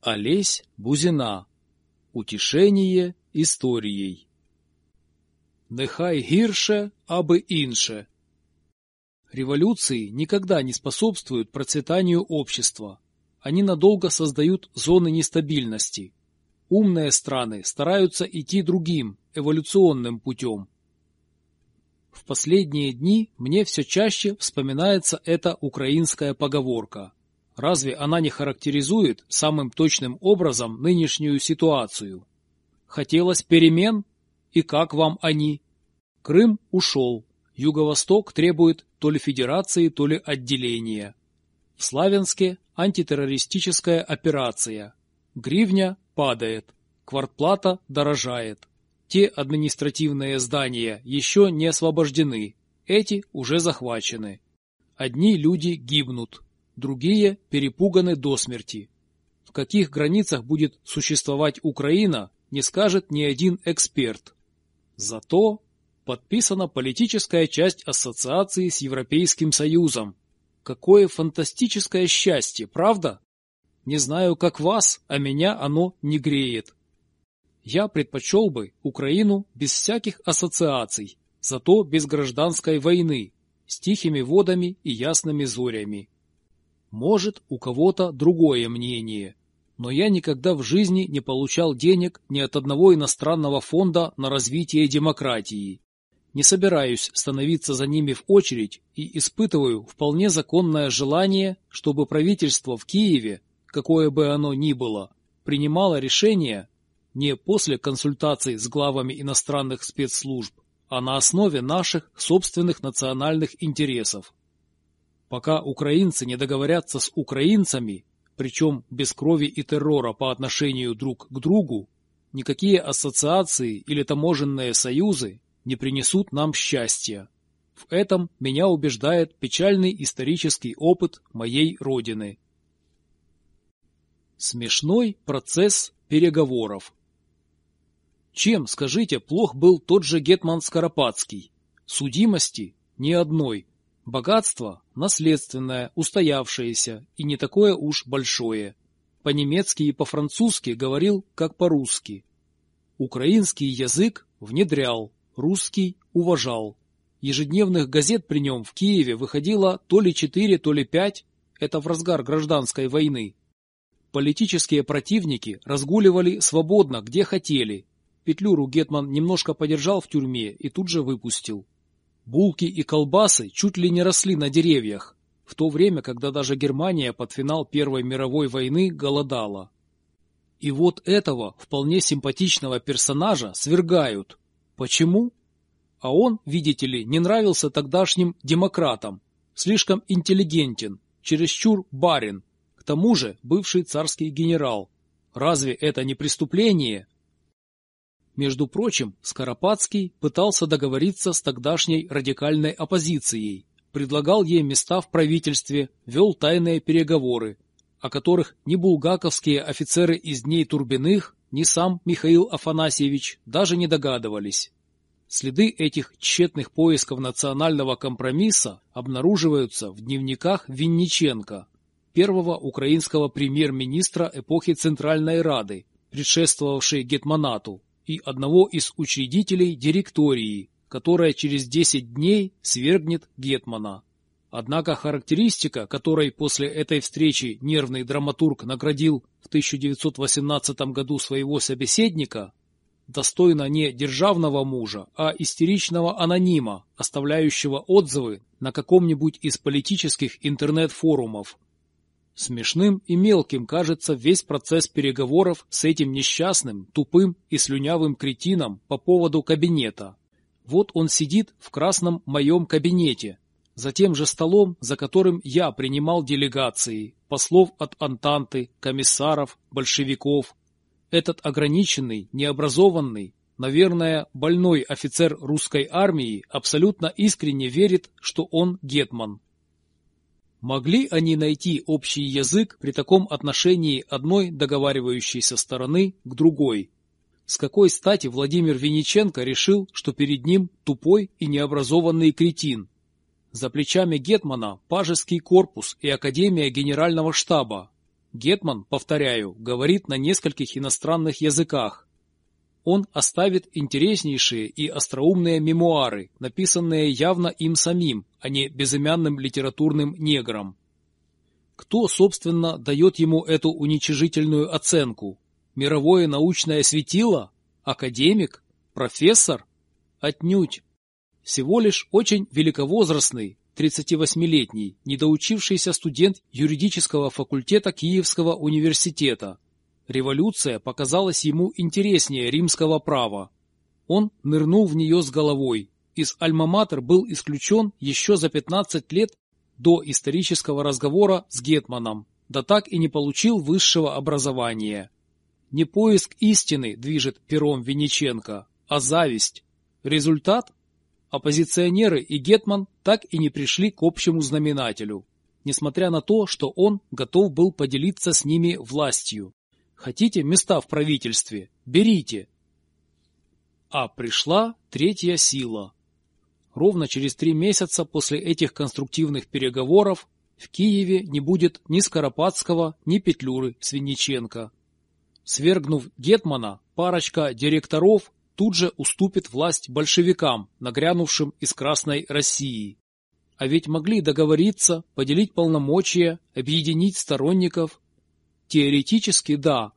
Олесь Бузина. Утішеніє історієй. Нехай гірше, аби інше. Революции никогда не способствуют процветанию общества. Они надолго создают зоны нестабильности. Умные страны стараются идти другим, эволюционным путем. В последние дни мне все чаще вспоминается эта украинская поговорка. Разве она не характеризует самым точным образом нынешнюю ситуацию? Хотелось перемен? И как вам они? Крым ушел. Юго-Восток требует то ли федерации, то ли отделения. В Славянске антитеррористическая операция. Гривня падает. Квартплата дорожает. Те административные здания еще не освобождены. Эти уже захвачены. Одни люди гибнут другие перепуганы до смерти. В каких границах будет существовать Украина, не скажет ни один эксперт. Зато подписана политическая часть ассоциации с Европейским Союзом. Какое фантастическое счастье, правда? Не знаю, как вас, а меня оно не греет. Я предпочел бы Украину без всяких ассоциаций, зато без гражданской войны, с тихими водами и ясными зорями. Может, у кого-то другое мнение, но я никогда в жизни не получал денег ни от одного иностранного фонда на развитие демократии. Не собираюсь становиться за ними в очередь и испытываю вполне законное желание, чтобы правительство в Киеве, какое бы оно ни было, принимало решения не после консультаций с главами иностранных спецслужб, а на основе наших собственных национальных интересов. Пока украинцы не договорятся с украинцами, причем без крови и террора по отношению друг к другу, никакие ассоциации или таможенные союзы не принесут нам счастья. В этом меня убеждает печальный исторический опыт моей родины. Смешной процесс переговоров. Чем, скажите, плох был тот же Гетман Скоропадский? Судимости ни одной. Богатство наследственное, устоявшееся и не такое уж большое. По-немецки и по-французски говорил, как по-русски. Украинский язык внедрял, русский уважал. Ежедневных газет при нем в Киеве выходило то ли четыре, то ли пять, это в разгар гражданской войны. Политические противники разгуливали свободно, где хотели. Петлюру Гетман немножко подержал в тюрьме и тут же выпустил. Булки и колбасы чуть ли не росли на деревьях, в то время, когда даже Германия под финал Первой мировой войны голодала. И вот этого вполне симпатичного персонажа свергают. Почему? А он, видите ли, не нравился тогдашним демократам, слишком интеллигентен, чересчур барин, к тому же бывший царский генерал. Разве это не преступление? Между прочим, Скоропадский пытался договориться с тогдашней радикальной оппозицией, предлагал ей места в правительстве, вел тайные переговоры, о которых ни булгаковские офицеры из дней Турбиных, ни сам Михаил Афанасьевич даже не догадывались. Следы этих тщетных поисков национального компромисса обнаруживаются в дневниках Винниченко, первого украинского премьер-министра эпохи Центральной Рады, предшествовавшей Гетманату, и одного из учредителей директории, которая через 10 дней свергнет Гетмана. Однако характеристика, которой после этой встречи нервный драматург наградил в 1918 году своего собеседника, достойна не державного мужа, а истеричного анонима, оставляющего отзывы на каком-нибудь из политических интернет-форумов, Смешным и мелким кажется весь процесс переговоров с этим несчастным, тупым и слюнявым кретином по поводу кабинета. Вот он сидит в красном моем кабинете, за тем же столом, за которым я принимал делегации, послов от Антанты, комиссаров, большевиков. Этот ограниченный, необразованный, наверное, больной офицер русской армии абсолютно искренне верит, что он гетман. Могли они найти общий язык при таком отношении одной договаривающейся стороны к другой? С какой стати Владимир Винниченко решил, что перед ним тупой и необразованный кретин? За плечами Гетмана Пажеский корпус и Академия Генерального штаба. Гетман, повторяю, говорит на нескольких иностранных языках. Он оставит интереснейшие и остроумные мемуары, написанные явно им самим, а не безымянным литературным негром. Кто, собственно, дает ему эту уничижительную оценку? Мировое научное светило? Академик? Профессор? Отнюдь. Всего лишь очень великовозрастный, 38-летний, недоучившийся студент юридического факультета Киевского университета. Революция показалась ему интереснее римского права. Он нырнул в нее с головой. Из Альма-Матер был исключен еще за 15 лет до исторического разговора с Гетманом, да так и не получил высшего образования. Не поиск истины движет пером Вениченко, а зависть. Результат Оппозиционеры и Гетман так и не пришли к общему знаменателю, несмотря на то, что он готов был поделиться с ними властью. Хотите места в правительстве? Берите. А пришла третья сила. Ровно через три месяца после этих конструктивных переговоров в Киеве не будет ни Скоропадского, ни Петлюры Свиниченко. Свергнув Гетмана, парочка директоров тут же уступит власть большевикам, нагрянувшим из Красной России. А ведь могли договориться, поделить полномочия, объединить сторонников. Теоретически да.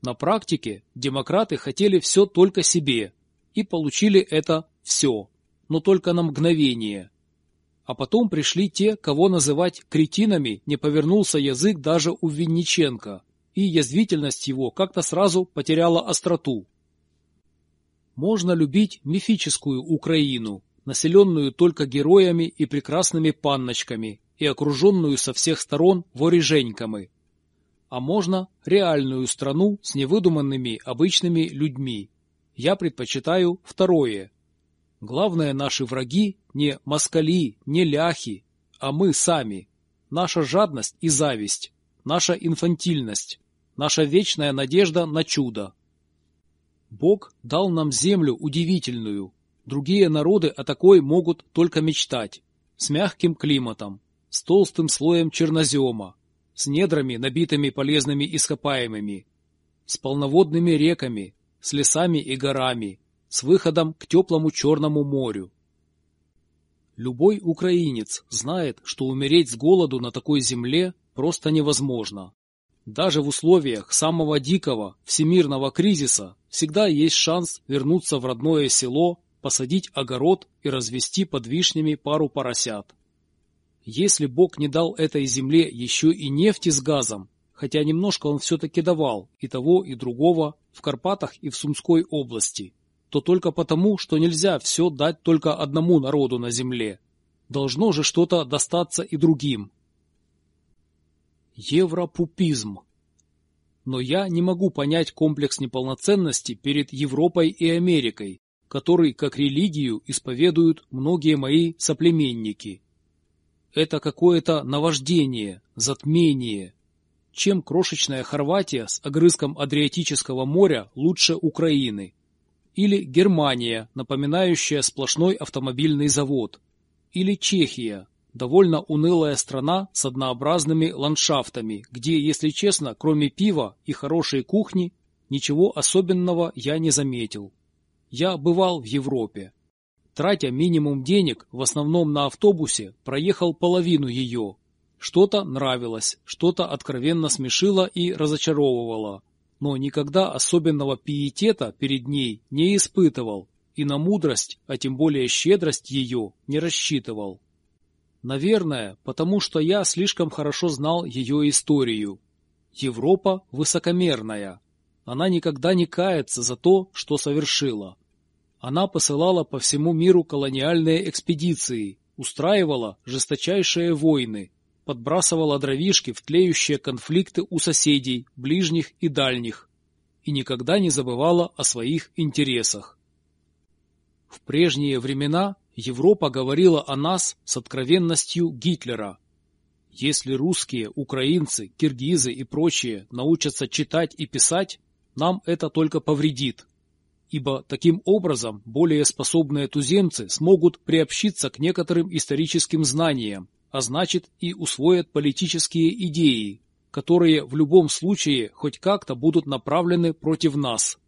На практике демократы хотели все только себе и получили это все, но только на мгновение. А потом пришли те, кого называть кретинами не повернулся язык даже у Винниченко, и язвительность его как-то сразу потеряла остроту. Можно любить мифическую Украину, населенную только героями и прекрасными панночками и окруженную со всех сторон вореженьками. А можно реальную страну с невыдуманными обычными людьми. Я предпочитаю второе. Главное наши враги не москали, не ляхи, а мы сами. Наша жадность и зависть, наша инфантильность, наша вечная надежда на чудо. Бог дал нам землю удивительную. Другие народы о такой могут только мечтать. С мягким климатом, с толстым слоем чернозема, с недрами, набитыми полезными ископаемыми, с полноводными реками, с лесами и горами, с выходом к теплому Черному морю. Любой украинец знает, что умереть с голоду на такой земле просто невозможно. Даже в условиях самого дикого всемирного кризиса всегда есть шанс вернуться в родное село, посадить огород и развести под вишнями пару поросят. Если Бог не дал этой земле еще и нефти с газом, хотя немножко он все-таки давал и того, и другого в Карпатах и в Сумской области, то только потому, что нельзя все дать только одному народу на земле. Должно же что-то достаться и другим, Европупизм. Но я не могу понять комплекс неполноценности перед Европой и Америкой, который как религию исповедуют многие мои соплеменники. Это какое-то наваждение, затмение. Чем крошечная Хорватия с огрызком Адриатического моря лучше Украины? Или Германия, напоминающая сплошной автомобильный завод? Или Чехия, довольно унылая страна с однообразными ландшафтами, где, если честно, кроме пива и хорошей кухни, ничего особенного я не заметил. Я бывал в Европе. Тратя минимум денег, в основном на автобусе, проехал половину ее. Что-то нравилось, что-то откровенно смешило и разочаровывало. Но никогда особенного пиетета перед ней не испытывал и на мудрость, а тем более щедрость ее, не рассчитывал. Наверное, потому что я слишком хорошо знал ее историю. Европа высокомерная. Она никогда не кается за то, что совершила. Она посылала по всему миру колониальные экспедиции, устраивала жесточайшие войны, подбрасывала дровишки в тлеющие конфликты у соседей, ближних и дальних, и никогда не забывала о своих интересах. В прежние времена Европа говорила о нас с откровенностью Гитлера. Если русские, украинцы, киргизы и прочие научатся читать и писать, нам это только повредит. Ибо таким образом более способные туземцы смогут приобщиться к некоторым историческим знаниям, а значит и усвоят политические идеи, которые в любом случае хоть как-то будут направлены против нас.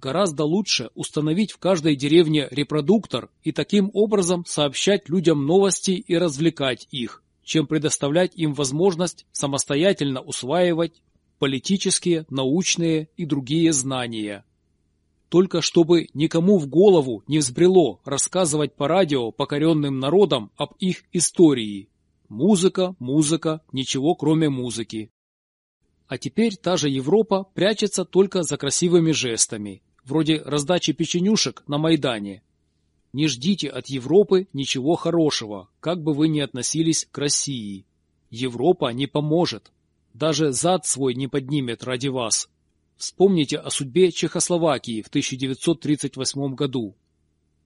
Гораздо лучше установить в каждой деревне репродуктор и таким образом сообщать людям новости и развлекать их, чем предоставлять им возможность самостоятельно усваивать политические, научные и другие знания. Только чтобы никому в голову не взбрело рассказывать по радио покоренным народам об их истории. Музыка, музыка, ничего кроме музыки. А теперь та же Европа прячется только за красивыми жестами, вроде раздачи печенюшек на Майдане. Не ждите от Европы ничего хорошего, как бы вы ни относились к России. Европа не поможет. Даже зад свой не поднимет ради вас. Вспомните о судьбе Чехословакии в 1938 году.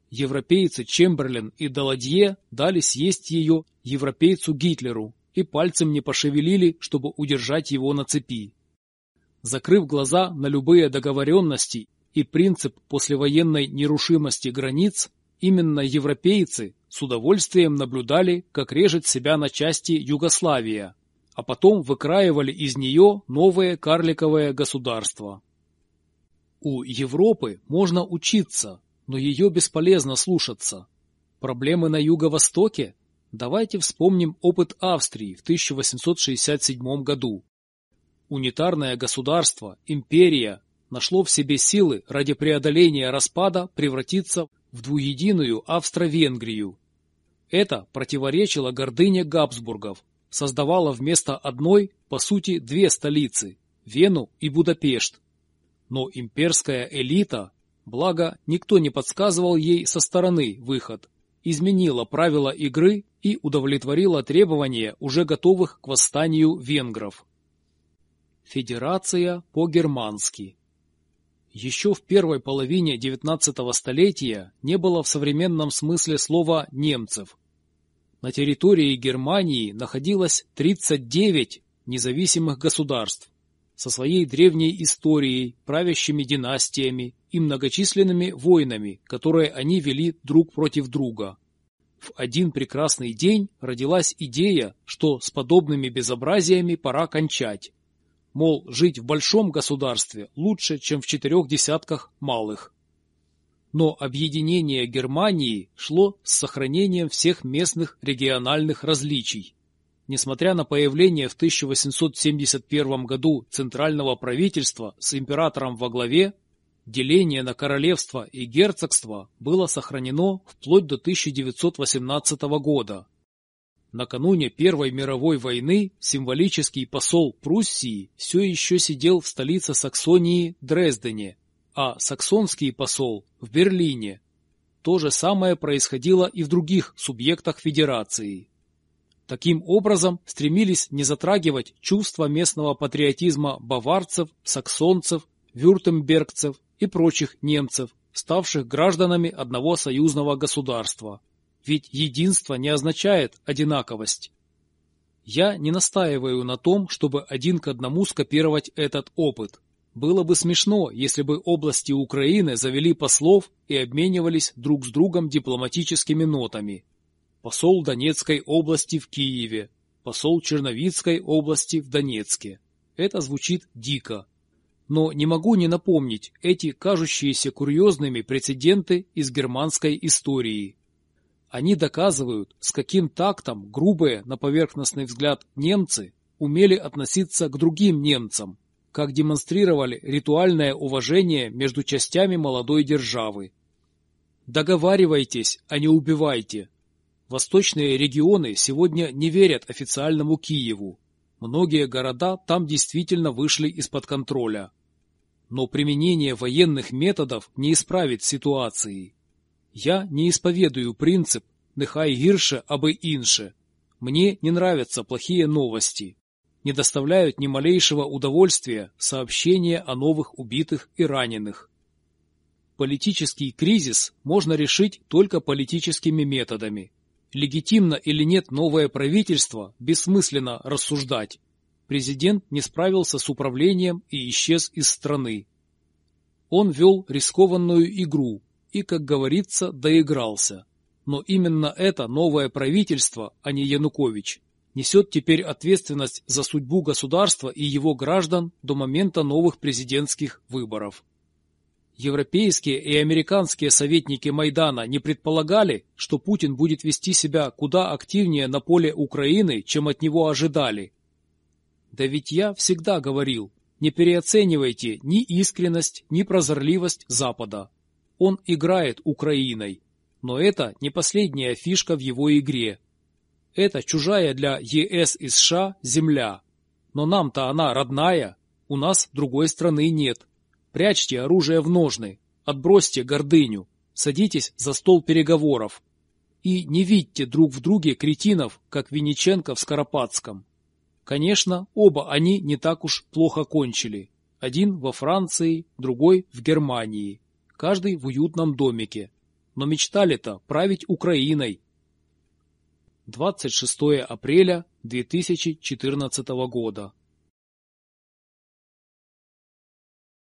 Европейцы Чемберлен и Даладье дали съесть ее европейцу Гитлеру и пальцем не пошевелили, чтобы удержать его на цепи. Закрыв глаза на любые договоренности и принцип послевоенной нерушимости границ, именно европейцы с удовольствием наблюдали, как режет себя на части Югославия, а потом выкраивали из нее новое карликовое государство. У Европы можно учиться, но ее бесполезно слушаться. Проблемы на Юго-Востоке? Давайте вспомним опыт Австрии в 1867 году. Унитарное государство, империя, нашло в себе силы ради преодоления распада превратиться в двуединую Австро-Венгрию. Это противоречило гордыне Габсбургов, создавало вместо одной, по сути, две столицы – Вену и Будапешт. Но имперская элита, благо никто не подсказывал ей со стороны выход, изменила правила игры и удовлетворила требования уже готовых к восстанию венгров. Федерация по-германски еще в первой половине XIX столетия не было в современном смысле слова «немцев». На территории Германии находилось 39 независимых государств со своей древней историей, правящими династиями и многочисленными войнами, которые они вели друг против друга. В один прекрасный день родилась идея, что с подобными безобразиями пора кончать, Мол, жить в большом государстве лучше, чем в четырех десятках малых. Но объединение Германии шло с сохранением всех местных региональных различий. Несмотря на появление в 1871 году центрального правительства с императором во главе, деление на королевство и герцогство было сохранено вплоть до 1918 года, Накануне Первой мировой войны символический посол Пруссии все еще сидел в столице Саксонии Дрездене, а саксонский посол в Берлине. То же самое происходило и в других субъектах Федерации. Таким образом, стремились не затрагивать чувства местного патриотизма баварцев, саксонцев, вюртембергцев и прочих немцев, ставших гражданами одного союзного государства. Ведь единство не означает одинаковость. Я не настаиваю на том, чтобы один к одному скопировать этот опыт. Было бы смешно, если бы области Украины завели послов и обменивались друг с другом дипломатическими нотами. Посол Донецкой области в Киеве, посол Черновицкой области в Донецке. Это звучит дико. Но не могу не напомнить эти кажущиеся курьезными прецеденты из германской истории. Они доказывают, с каким тактом грубые, на поверхностный взгляд, немцы умели относиться к другим немцам, как демонстрировали ритуальное уважение между частями молодой державы. Договаривайтесь, а не убивайте. Восточные регионы сегодня не верят официальному Киеву. Многие города там действительно вышли из-под контроля. Но применение военных методов не исправит ситуации. Я не исповедую принцип «нехай гирше, абы инше». Мне не нравятся плохие новости. Не доставляют ни малейшего удовольствия сообщения о новых убитых и раненых. Политический кризис можно решить только политическими методами. Легитимно или нет новое правительство, бессмысленно рассуждать. Президент не справился с управлением и исчез из страны. Он вел рискованную игру, и, как говорится, доигрался. Но именно это новое правительство, а не Янукович, несет теперь ответственность за судьбу государства и его граждан до момента новых президентских выборов. Европейские и американские советники Майдана не предполагали, что Путин будет вести себя куда активнее на поле Украины, чем от него ожидали. Да ведь я всегда говорил, не переоценивайте ни искренность, ни прозорливость Запада. Он играет Украиной, но это не последняя фишка в его игре. Это чужая для ЕС и США земля. Но нам-то она родная, у нас другой страны нет. Прячьте оружие в ножны, отбросьте гордыню, садитесь за стол переговоров. И не видьте друг в друге кретинов, как Винниченко в Скоропадском. Конечно, оба они не так уж плохо кончили. Один во Франции, другой в Германии. Каждый в уютном домике. Но мечтали-то править Украиной. 26 апреля 2014 года.